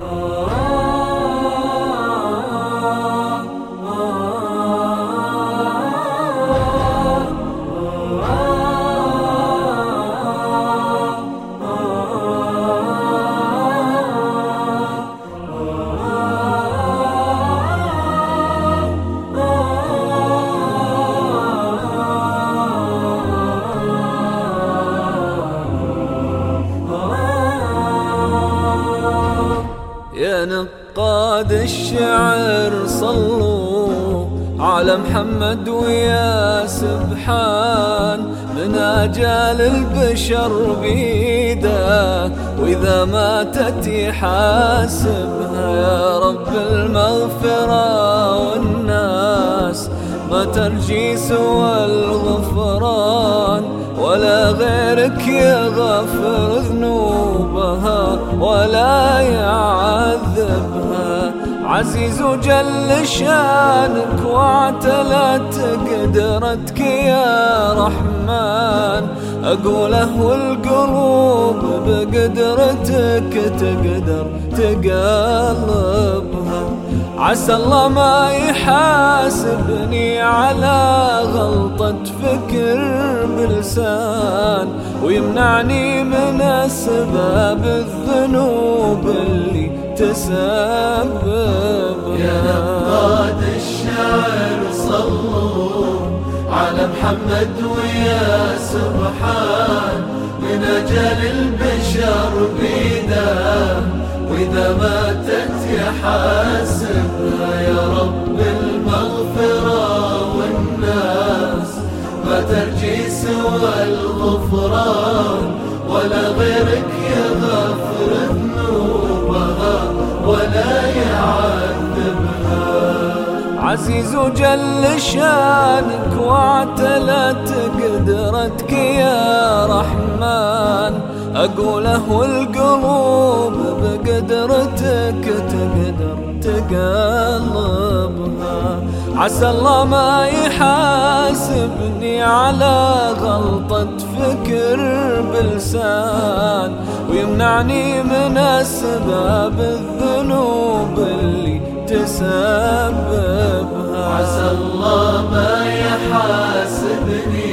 يا والناس ما ترجي سوى الغفران ولا غيرك يغفر ذنوبها ولا يعذبها. عزيز جل شأنك واعتلت قدرتك يا رحمن. أقوله والقلوب بقدرتك تقدر تقلبها عسى الله ما يحاسبني على غلطة فكر بلسان ويمنعني من أسباب الذنوب اللي تسبب يا نقاد الشعر صلوا على محمد ويا سبحان من أجل البشر بيده وإذا ماتت يحاسبها يا رب المغفرة والناس. ما ترجي سوى الغفران ولا غيرك يغفر ذنوبها ولا يعذبها. عزيز جل شأنك واعتلت قدرتك يا رحمن. أقوله والقلوب بقدرتك تقدر تقلبها. عسى الله ما يحاسبني على غلطة فكر بلسان ويمنعني من أسباب الذنوب اللي تسببها. عسى الله ما يحاسبني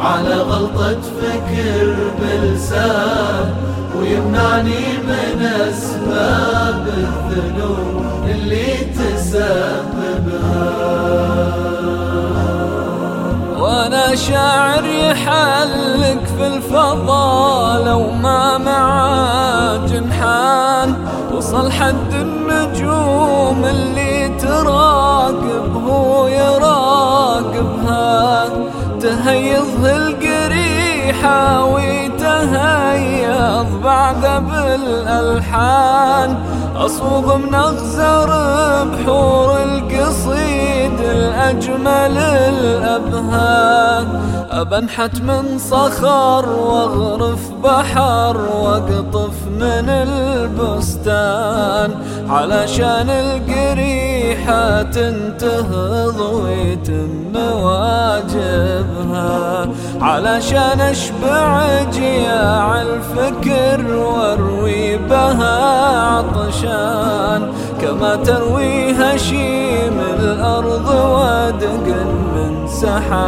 على غلطة فكر بلسان ويمنعني من أسباب الذنوب اللي تسببها. وأنا شاعر يحلق في الفضاء لو ما معاه جنحان وصل حد النجوم اللي تراقب هو يراقبها. تهيض القريحة ويتهيض بعد بالألحان. أصوغ من أغزر بحور القصيد الأجمل الأبهان. أبنحت من صخر وأغرف بحر وأقطف من البستان. علشان القريحة تنتهض ويتم واجبها. علشان أشبع جياع الفكر وأروي بها عطشان. كما تروي هشيم الأرض ودقن من سحايبها.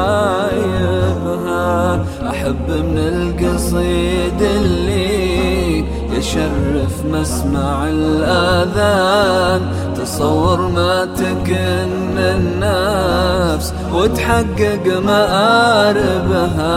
أحب من القصيد اللي يشرف مسمع الآذان. تصور ما تكن النفس وتحقق مآربها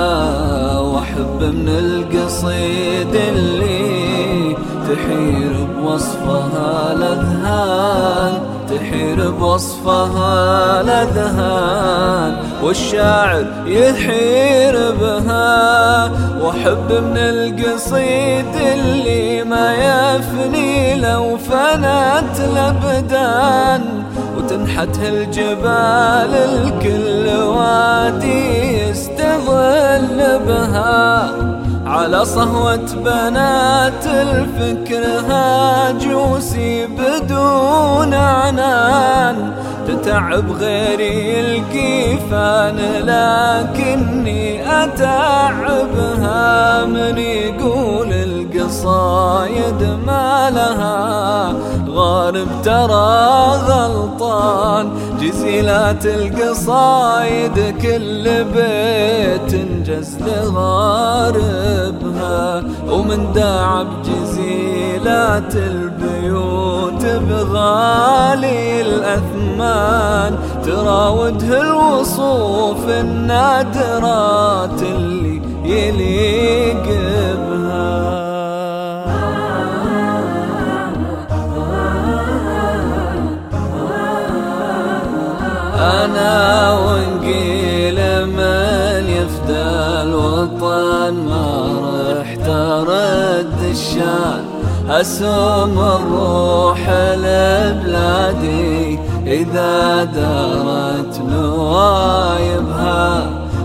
وأحب من القصيد اللي تحير بوصفها الأذهان. تحير بوصفها الأذهان والشاعر يحير بها. وأحب من القصيد اللي ما يفني لو فنت الأبدان وتنحت الجبال الكل وادي يستظل بها. على صهوة بنات الفكر هاجوسي بدون عنان تتعب غيري الكيفان لكني أتعبها من يقول القصايد ما لها. غارب ترى غلطان جزيلات القصايد كل بيت انجز لغاربها ومن داع بجزيلات البيوت بغالي الأثمان. تراوده الوصوف النادرات اللي يليق أسوم الروح لبلادي إذا دارت نوايبها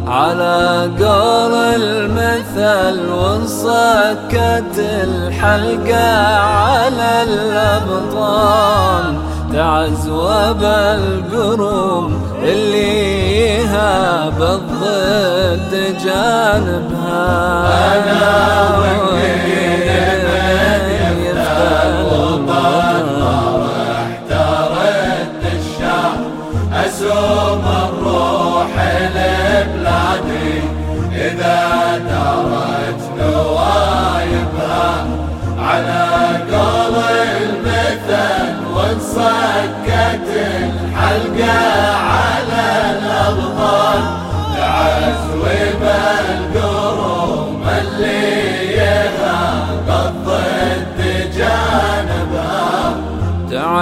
على قول المثل وانصكت الحلقة على الأبطال تعزوب القروم اللي هاب الضد جانبها. أنا وكيل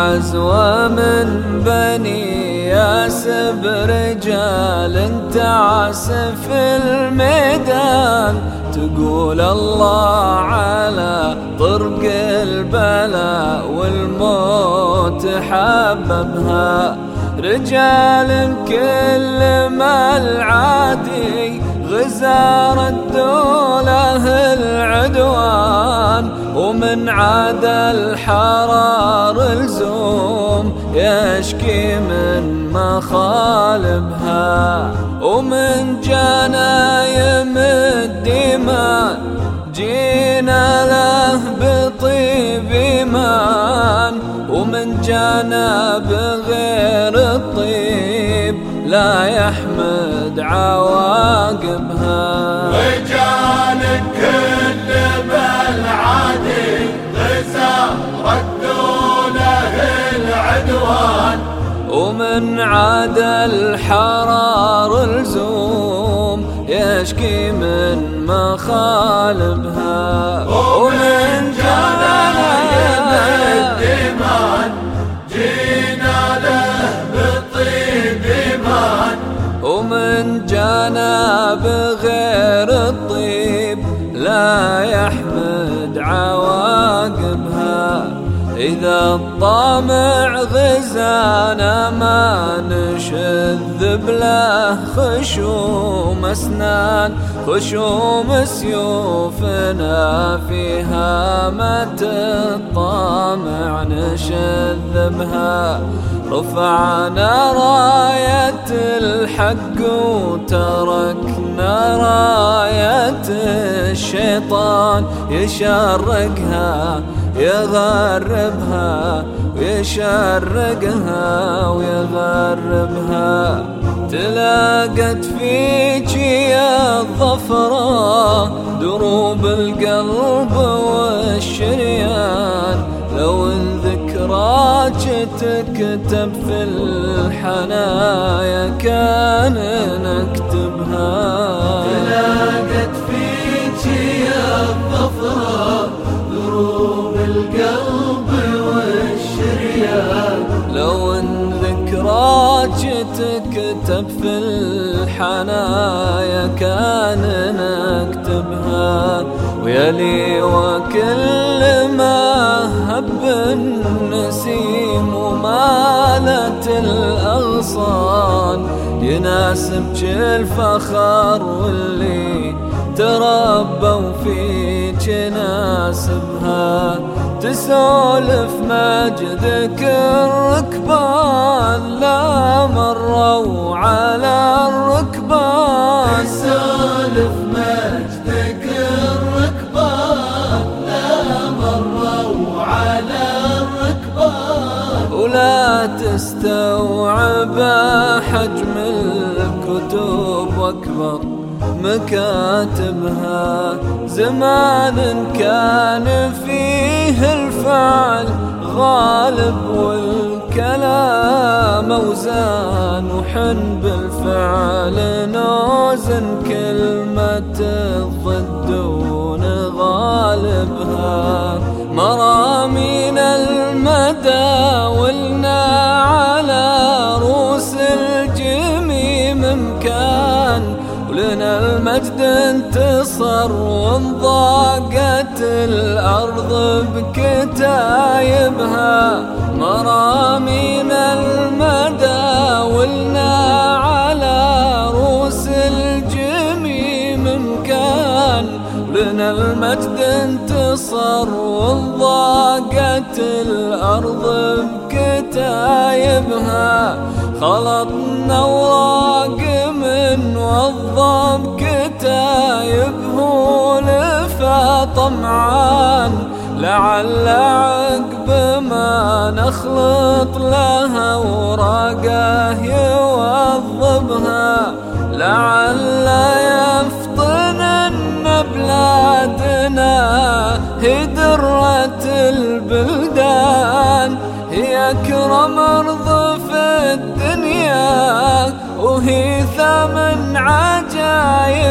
تعزوى من بني ياسب رجال تعسف الميدان. تقول الله على طرق البلاء والموت حببها. رجال كل ما العادي غزار الدولة العدوان ومن عاد الحرار الزوم يشكي من مخالبها ومن جنايم الدماء جينا له بطيب إيمان. ومن جانا بغير الطيب لا يحمد عواقبها. رجال العدوان ومن عاد الحرار الزوم يشكي من مخالبها. ومن جنايم الدمان جينا له بطيب إيمان. ومن جانا بغير الطيب لا يحمد عواقبها إذا الطامع غزانا ما نشذ بله خشوم أسنان خشوم سيوفنا فيها مت الطامع نشذ بها. رفعنا راية الحق وتركنا راية الشيطان يشرقها يغربها ويشرقها ويغربها. تلاقت فيك يا الظفرة دروب القلب والشريان. لو إن ذكراك تكتب في الحنايا كان نكتبها. في الحنايا كان نكتبها. ويلي وكل ما هب النسيم ومالت الأغصان. يناسبك الفخر واللي تربوا فيك ناسبها تسولف مجدك الركبان لا مروا على الركبان تسولف مجدك الركبان لا مروا على الركبان ولا تستوعب حجم الكتب وأكبر. مكاتبها. زمان كان فيه الفعل غالب والكلام أوزان وحن بالفعل نوزن كلمة الضد ونغالبها. مرامين المدى ولنا المجد انتصر وانضاقت الأرض بكتايبها. مرامين المدى ولنا على روس الجميم مكان لنا المجد انتصر وانضاقت الأرض بكتايبها. خلطنا وراق من وظم كتايبه لفا طمعان لعل عقب ما نخلط لها وراقه يوظبها. لعل ان بلادنا هي درة البلدان هي أكرم أرض في الدنيا وهي ثمن عجايبها.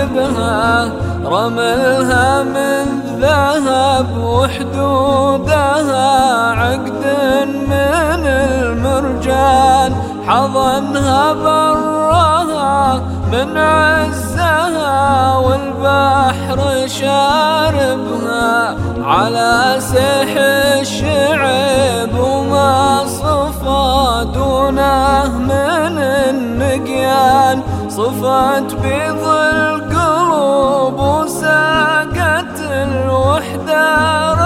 رملها من ذهب وحدودها عقد من المرجان. حضنها برها من عزها والبحر شاربها على سح الشعب وما صفى دونه من النقيان. صفت بيض القلوب وساقت الوحدة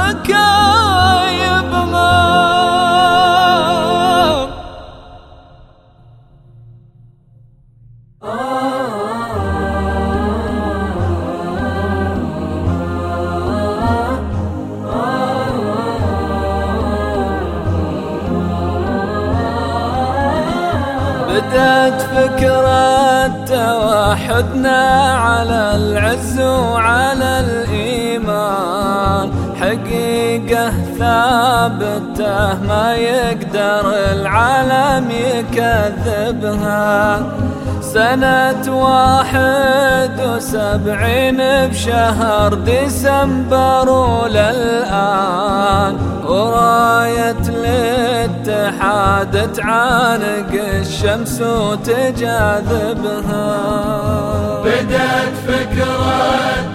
فكرة توحدنا على العز وعلى الإيمان. حقيقة ثابتة ما يقدر العالم يكذبها. سنة واحد وسبعين بشهر ديسمبر وللآن. وراية الاتحاد تعانق الشمس وتجاذبها. بدأت فكرة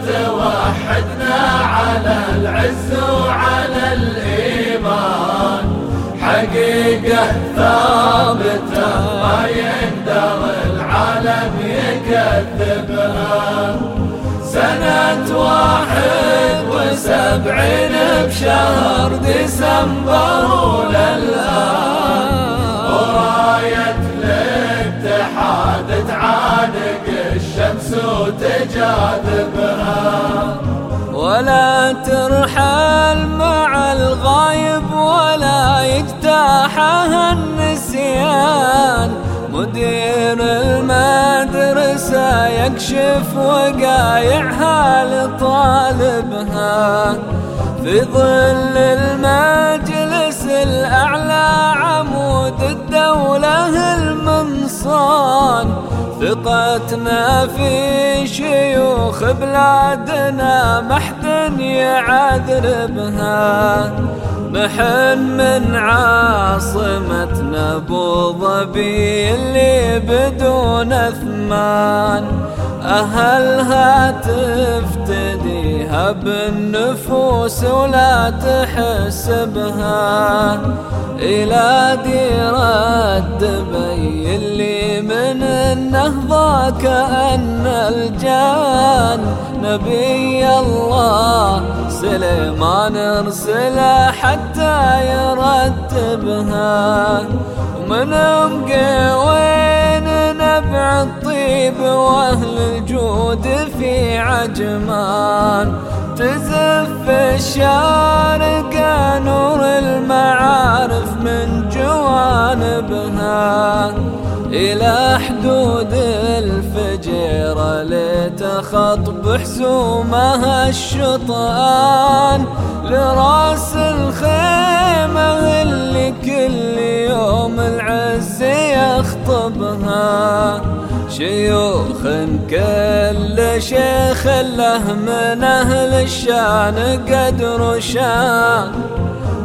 توحدنا على العز وعلى الإيمان حقيقة ثابتة ما يقدر العالم يكذبها. سنة واحد وسبعين بشهر ديسمبر وللآن. وراية الاتحاد تعانق الشمس وتجاذبها ولا ترحل مع الغايب مدير المدرسة يكشف وقايعها لطالبها في ظل المجلس الأعلى عمود الدولة المنصان. ثقتنا في شيوخ بلادنا محد يعذر بها نحن من عاصمتنا أبو ظبي اللي بدون أثمان. أهلها تفتديها بالنفوس ولا تحسبها إلى ديرة دبي اللي من النهضة كأن الجان. نبي الله سليمان ارسله حتى يرتبها. ومن مقوين نبع الطيب وأهل الجود في عجمان. تزف الشارقة نور المعارف من جوان بها إلى حدود الفجيرة لتخط بحزومها الشطآن لرأس الخيمة اللي كل يوم العز يخطبها. شيوخ كل شيخ له من أهل الشان قدر شان.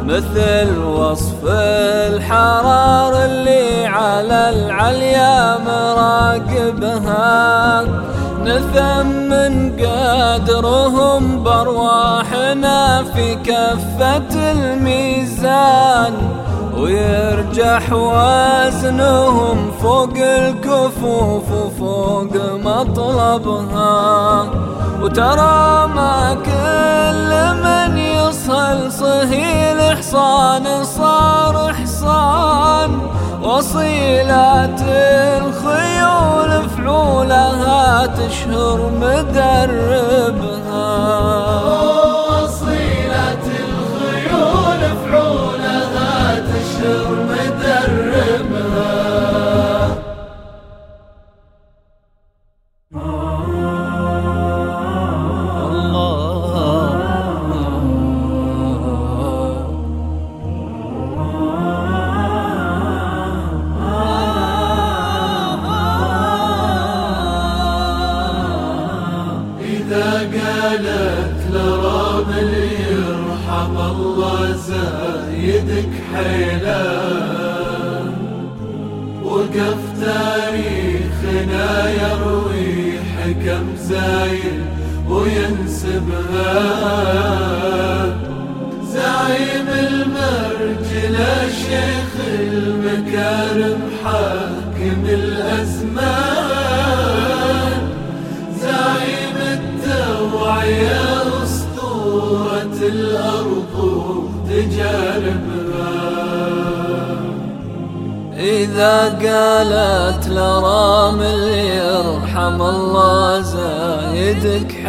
مثل وصف الحرار اللي على العليا مراقبها. نثمن قدرهم بأرواحنا في كفة الميزان. ويرجح وزنهم فوق الكفوف وفوق مطلبها. وترى ما كل من يصل صهيل حصان صار حصان وصيلات الخيول فعولها تشهر مدربها.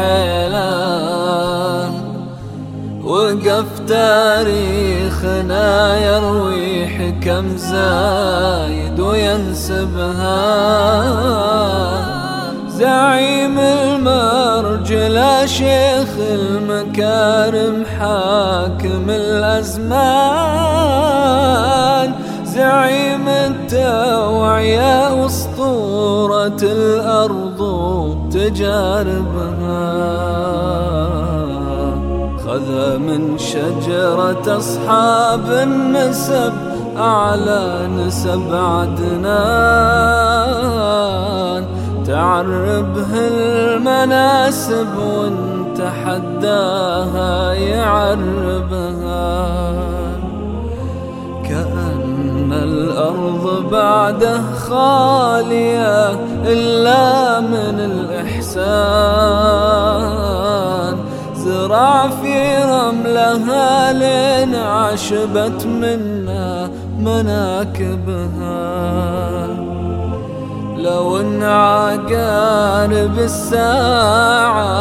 حيلان وقف تاريخنا يروي حكم زايد وينسبها. زعيم المرجلة شيخ المكارم حاكم الأزمان. زعيم التوعية أسطورة الأرض تجاربها. خذ من شجرة أصحاب النسب أعلى نسب عدنان. تعربه المناسب وانت حداها يعربها. الأرض بعده خالية إلا من الإحسان. زرع في رملها لين عشبت منا مناكبها. لو إن عقارب الساعة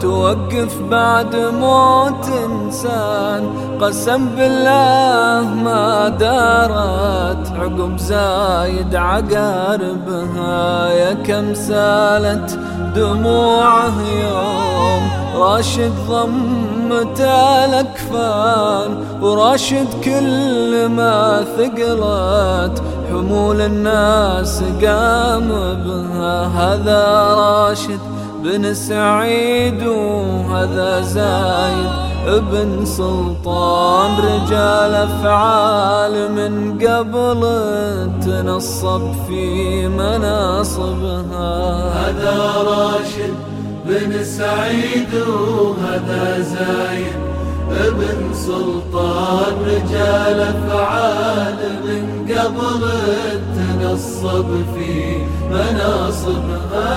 توقف بعد موت إنسان قسم بالله ما دارت عقب زايد عقاربها يا كم سالت دموعه يوم. راشد ضمت الأكفان وراشد كل ما ثقلت. حمول الناس قام بها هذا راشد بن سعيد وهذا زايد ابن سلطان رجال أفعال من قبل تنصب في مناصبها. هذا راشد بن سعيد وهذا زايد ابن سلطان رجال أفعال من قبل تنصب في مناصبها.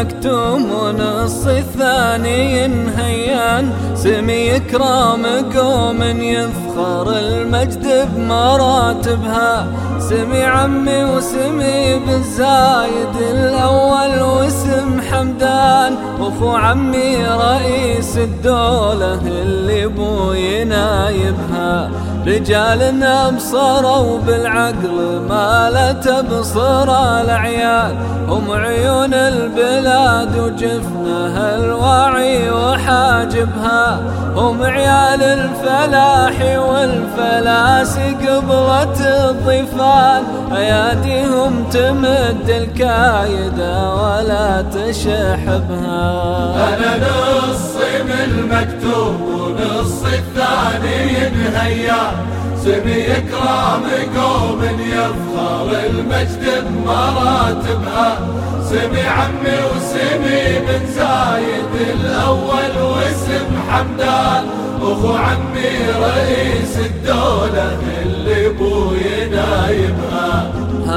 المكتوم ونص الثاني هيان. سمي إكرام قوم يفخر المجد بمراتبها. سمي عمي وسمي بالزايد الأول واسم حمدان. وفو عمي رئيس الدولة اللي بوي نايبها. رجالنا ابصروا بالعقل ما لا تبصر العيال هم عيون البلاد وجفنها الواعي وحاجبها. هم عيال الفلاح والفلاس قبلة الضفان. أياديهم تمد الكايدة ولا تشحبها. أنا نصي من المكتوب. ونص الثاني هيا. سمي إكرام قوم يفخر المجد بمراتبها. سمي عمي وسمي بن زايد الأول واسم حمدان. أخو عمي رئيس الدولة اللي بوي نايبها.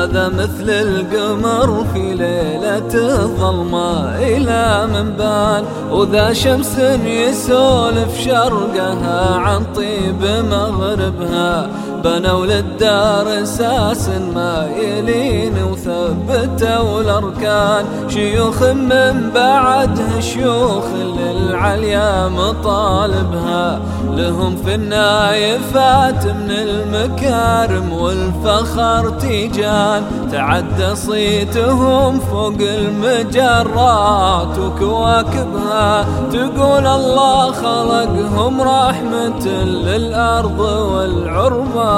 هذا مثل القمر في ليلة الظلمة إلى من بان وذا شمس يسولف شرقها عن طيب مغربها. بنوا للدار أساس ما يلين وثبتوا الأركان. شيوخ من بعده شيوخ للعليا مطالبها. لهم في النايفات من المكارم والفخر تيجان. تعدى صيتهم فوق المجرات وكواكبها. تقول الله خلقهم رحمة للأرض والعربان.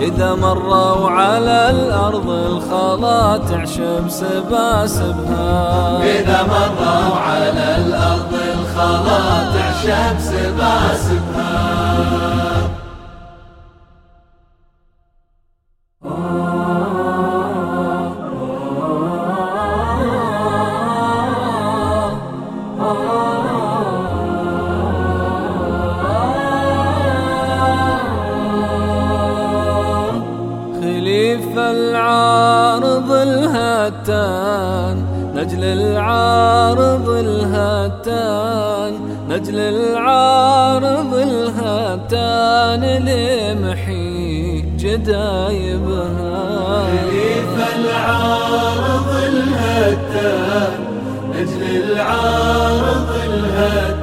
إذا مروا على الأرض الخلا تعشب سباسبها. إذا مروا على الأرض الخلا تعشب سباسبها. الهتان نجل العارض الهتان نجل العارض الهتان لمحي جدايبها. خليف العارض الهتان نجل العارض الهتان.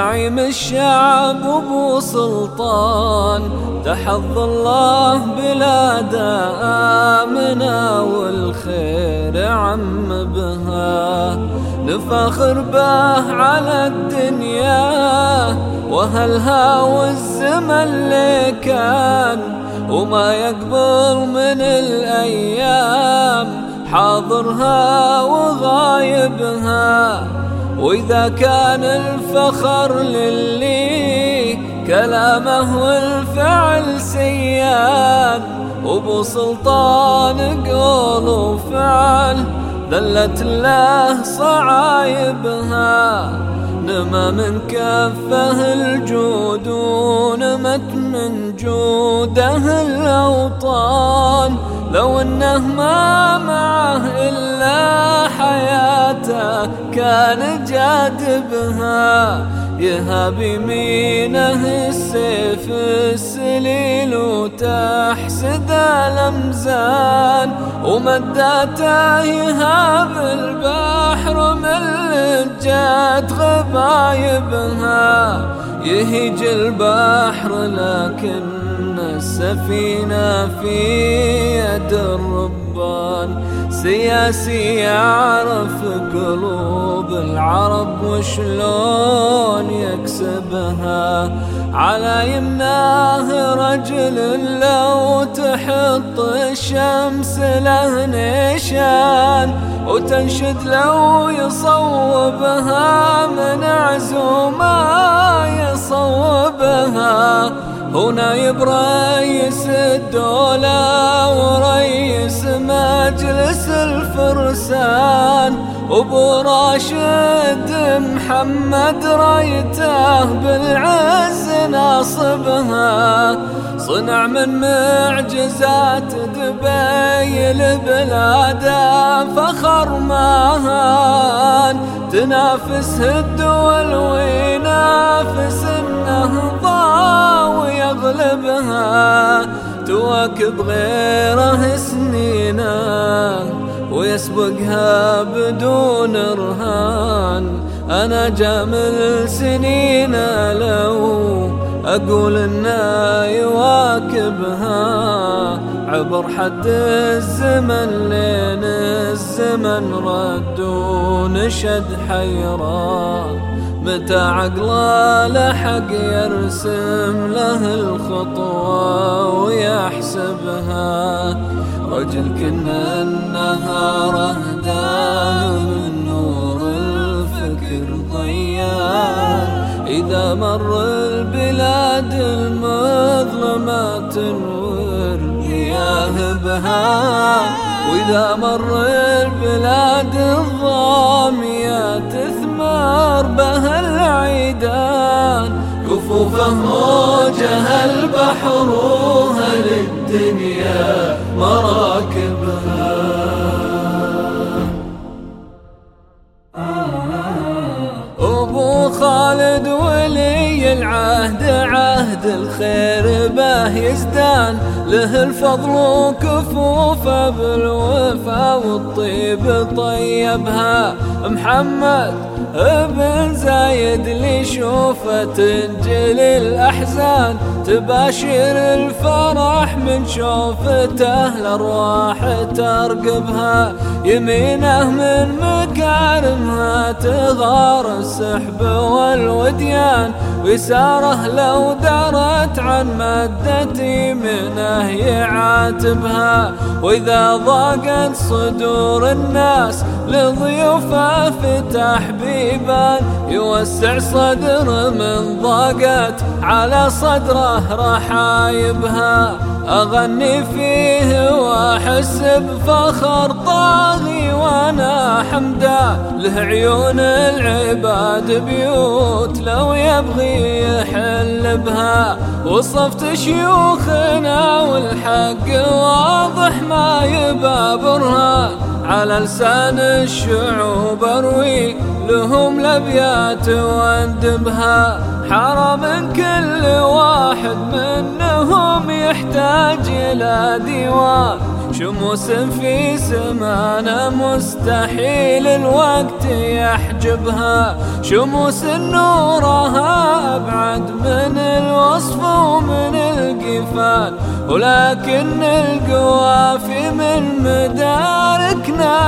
زعيم الشعب أبو سلطان. تحظ الله بلاد آمنا والخير عم بها. نفخر به على الدنيا وهلها والزمن اللي كان وما يقبل من الأيام حاضرها وغايبها. وإذا كان الفخر للي كلامه والفعل سيان وبو سلطان قول وفعل ذلت له صعايبها. نما من كفه الجود ونمت من جوده الأوطان. لو أنه ما معه إلا حياته كان جادبها يهاب يمينه السيف السليل وتحسد الأمزان. ومداته يهاب البحر من جات غبايبها. يهيج البحر لكن السفينة في يد الربان. سياسي يعرف قلوب العرب وشلون يكسبها. على يمناه رجل لو تحط الشمس له نشان وتنشد لو يصوبها من عزوما يصوبها. هو نايب رئيس الدولة ورئيس مجلس الفرسان. أبو راشد محمد رايته بالعز ناصبها. صنع من معجزات دبي البلاد فخر ماهان تنافس الدول وينافس النهضة ويغلبها تواكب غيره سنينه ويسبقها بدون رهان. أنا جامل سنين لو أقول إنه يواكبها. عبر حد الزمن لين الزمن رد ونشد حيران متى عقله لحق يرسم له الخطوة ويحسبها؟ رجل كنا النهار اهداه من نور الفكر ضيان. إذا مر البلاد المظلمة بها وإذا مر البلاد الظامية تثمر بها العيدان. كفوفه موجها البحر وهل الدنيا مراكبها. أبو خالد ولي العهد عهد الخير به يزدان. له الفضل وكفوفه بالوفا والطيب طيبها. محمد ابن زايد اللي شوفه تنجل الأحزان تباشر الفرح من شوفته الأرواح ترقبها. يمينه من مكارمها تغار السحب والوديان. ويساره لو درت عن مدة يمينه يعاتبها وإذا ضاقت صدور الناس لضيوفه فتح بيبان يوسع صدر من ضاقت على صدره رحايبها أغني فيه وأحس بفخر طاغي وأنا حمدا له عيون العباد بيوت لو يبغي يحل بها. وصفت شيوخنا والحق واضح ما يبى برهان على لسان الشعوب اروي لهم لبيات واندبها حرم كل واحد منهم يحتاج إلى ديوان. شموس في سمانة مستحيل الوقت يحجبها. شموس نورها أبعد من الوصف ومن القفال. ولكن القوافي من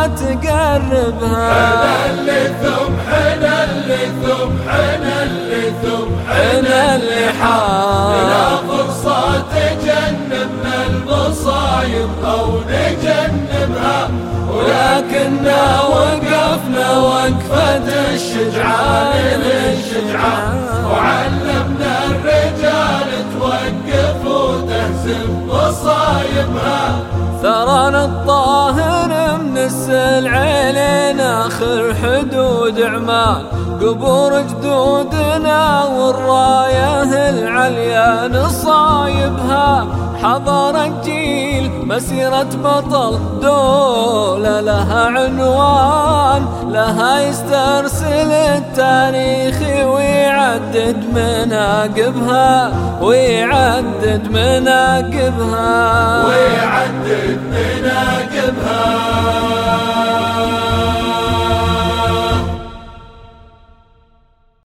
تقربها حنا اللي ثم حنا اللي ثم حنا اللي ثم حنا اللي حال فرصة تجنبنا المصايب أو نجنبها ولكننا وقفنا وقفة الشجعان للشجعان وعلمنا الرجال توقف وتهزم مصايبها. ثران الطاهر السلع لين آخر حدود عمان قبور جدودنا والراية العليا نصايبها. حضر الجيل مسيرة بطل دولة لها عنوان لها يسترسل التاريخ ويعدد مناقبها ويعدد مناقبها. ويعدد مناقبها.